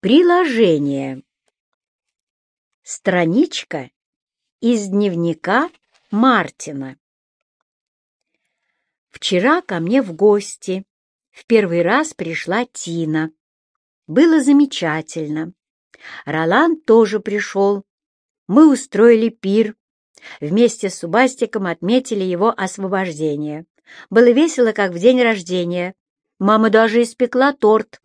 Приложение. Страничка из дневника Мартина. Вчера ко мне в гости в первый раз пришла Тина. Было замечательно. Ролан тоже пришел. Мы устроили пир. Вместе с Субастиком отметили его освобождение. Было весело, как в день рождения. Мама даже испекла торт.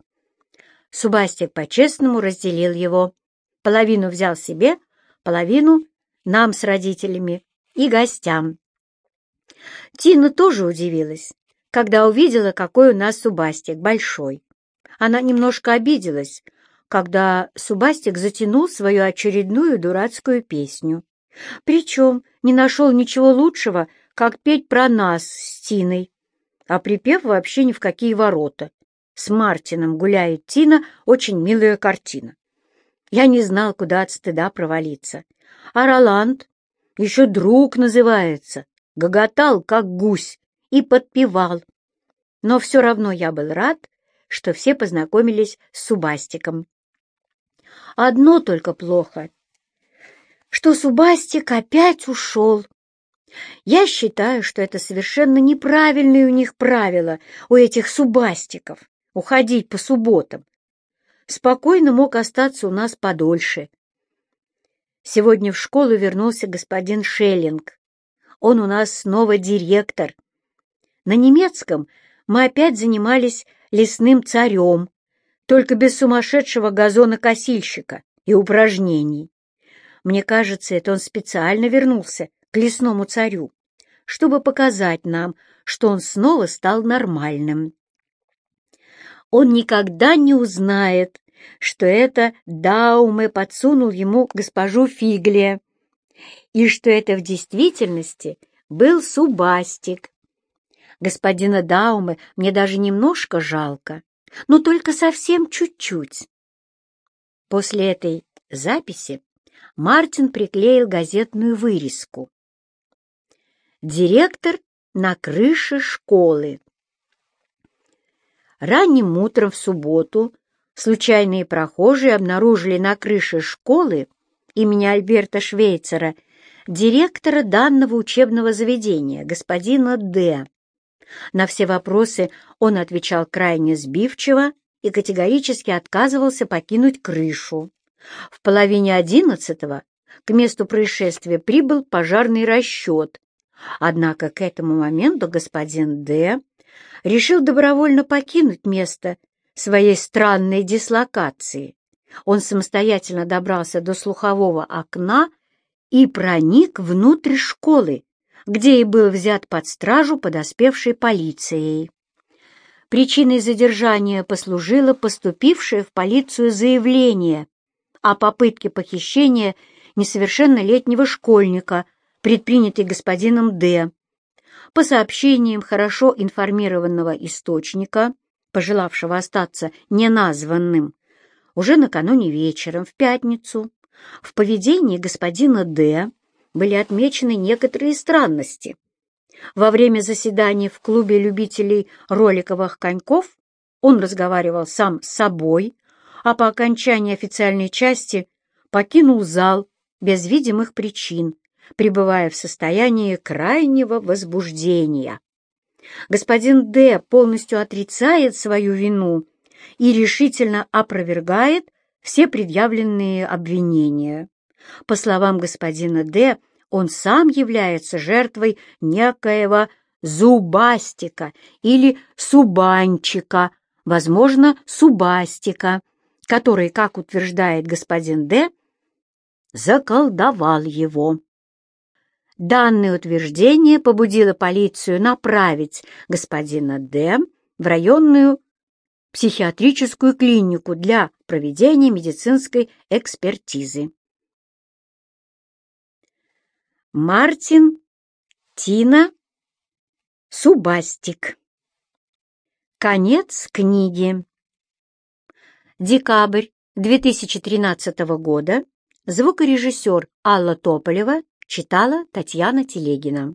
Субастик по-честному разделил его. Половину взял себе, половину нам с родителями и гостям. Тина тоже удивилась, когда увидела, какой у нас Субастик большой. Она немножко обиделась, когда Субастик затянул свою очередную дурацкую песню. Причем не нашел ничего лучшего, как петь про нас с Тиной. А припев вообще ни в какие ворота. С Мартином гуляет Тина, очень милая картина. Я не знал, куда от стыда провалиться. А Роланд, еще друг называется, гоготал, как гусь, и подпевал. Но все равно я был рад, что все познакомились с Субастиком. Одно только плохо, что Субастик опять ушел. Я считаю, что это совершенно неправильные у них правила, у этих Субастиков, уходить по субботам. Спокойно мог остаться у нас подольше. Сегодня в школу вернулся господин Шеллинг. Он у нас снова директор. На немецком мы опять занимались лесным царем, только без сумасшедшего газонокосильщика и упражнений. Мне кажется, это он специально вернулся к лесному царю, чтобы показать нам, что он снова стал нормальным. Он никогда не узнает, что это Дауме подсунул ему госпожу Фиглия, и что это в действительности был Субастик. Господина Дауме мне даже немножко жалко, но только совсем чуть-чуть. После этой записи Мартин приклеил газетную вырезку. Директор на крыше школы. Ранним утром в субботу случайные прохожие обнаружили на крыше школы имени Альберта Швейцера директора данного учебного заведения, господина Д. На все вопросы он отвечал крайне сбивчиво и категорически отказывался покинуть крышу. В половине одиннадцатого к месту происшествия прибыл пожарный расчет, однако к этому моменту господин Д. решил добровольно покинуть место своей странной дислокации. Он самостоятельно добрался до слухового окна и проник внутрь школы, где и был взят под стражу подоспевшей полицией. Причиной задержания послужило поступившее в полицию заявление о попытке похищения несовершеннолетнего школьника, предпринятой господином Д. По сообщениям хорошо информированного источника, пожелавшего остаться неназванным, уже накануне вечером, в пятницу, в поведении господина Д. были отмечены некоторые странности. Во время заседания в клубе любителей роликовых коньков он разговаривал сам с собой, а по окончании официальной части покинул зал без видимых причин, пребывая в состоянии крайнего возбуждения. Господин Д. полностью отрицает свою вину и решительно опровергает все предъявленные обвинения. По словам господина Д., он сам является жертвой некоего зубастика или субанчика, возможно, субастика, который, как утверждает господин Д., заколдовал его. Данное утверждение побудило полицию направить господина Д. в районную психиатрическую клинику для проведения медицинской экспертизы. Мартин, Тина, Субастик. Конец книги. Декабрь 2013 года. Звукорежиссер Алла Тополева читала Татьяна Телегина.